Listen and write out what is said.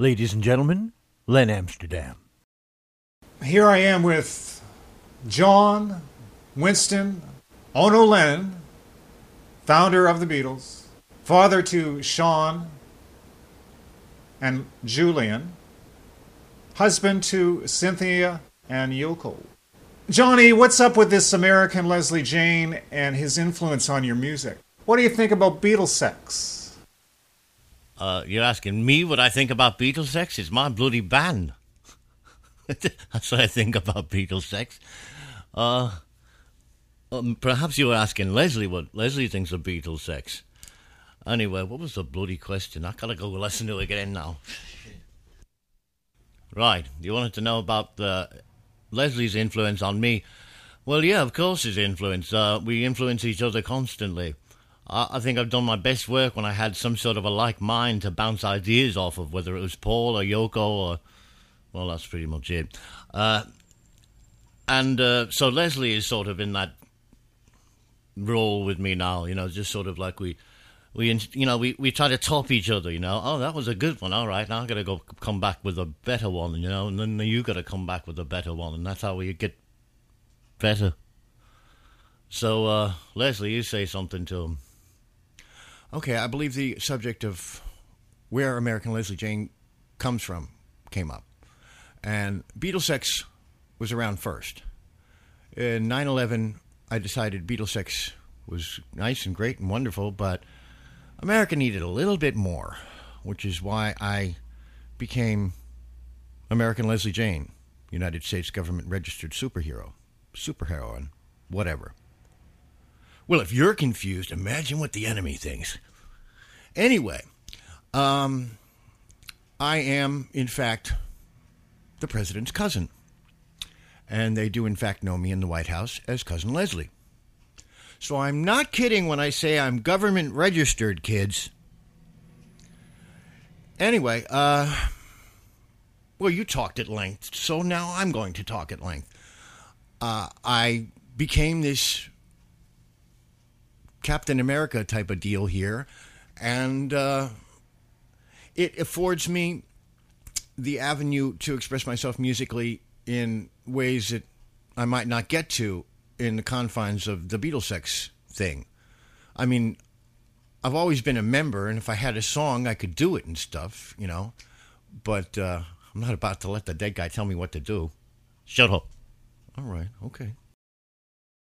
Ladies and gentlemen, Len Amsterdam. Here I am with John Winston Ono Lennon, founder of the Beatles, father to Sean and Julian, husband to Cynthia and Yoko. Johnny, what's up with this American Leslie Jane and his influence on your music? What do you think about Beatles sex? Uh, you're asking me what I think about Beatles sex? It's my bloody band. That's what I think about Beatles sex. Uh, um, perhaps you were asking Leslie what Leslie thinks of Beatles sex. Anyway, what was the bloody question? I gotta go listen to it again now. right, you wanted to know about the Leslie's influence on me. Well, yeah, of course, his influence. Uh, we influence each other constantly. I, think I've done my best work when I had some sort of a like mind to bounce ideas off of, whether it was Paul or Yoko or. Well, that's pretty much it. Uh, and uh, so Leslie is sort of in that role with me now, you know, just sort of like we. We, you know, we, we try to top each other, you know. Oh, that was a good one. All right, now I got to go come back with a better one, you know, and then you got to come back with a better one, and that's how we get better. So, uh, Leslie, you say something to him. Okay, I believe the subject of where American Leslie Jane comes from came up. And Beatles sex was around first. In 9 11, I decided Beatles sex was nice and great and wonderful, but America needed a little bit more, which is why I became American Leslie Jane, United States government registered superhero, superheroine, whatever. Well, if you're confused, imagine what the enemy thinks. Anyway, um, I am, in fact, the president's cousin. And they do, in fact, know me in the White House as Cousin Leslie. So I'm not kidding when I say I'm government registered, kids. Anyway, uh, well, you talked at length, so now I'm going to talk at length. Uh, I became this Captain America type of deal here, and uh, it affords me the avenue to express myself musically in ways that I might not get to in the confines of the Beatles sex thing. I mean, I've always been a member, and if I had a song, I could do it and stuff, you know. But uh, I'm not about to let the dead guy tell me what to do. Shut up. All right, okay.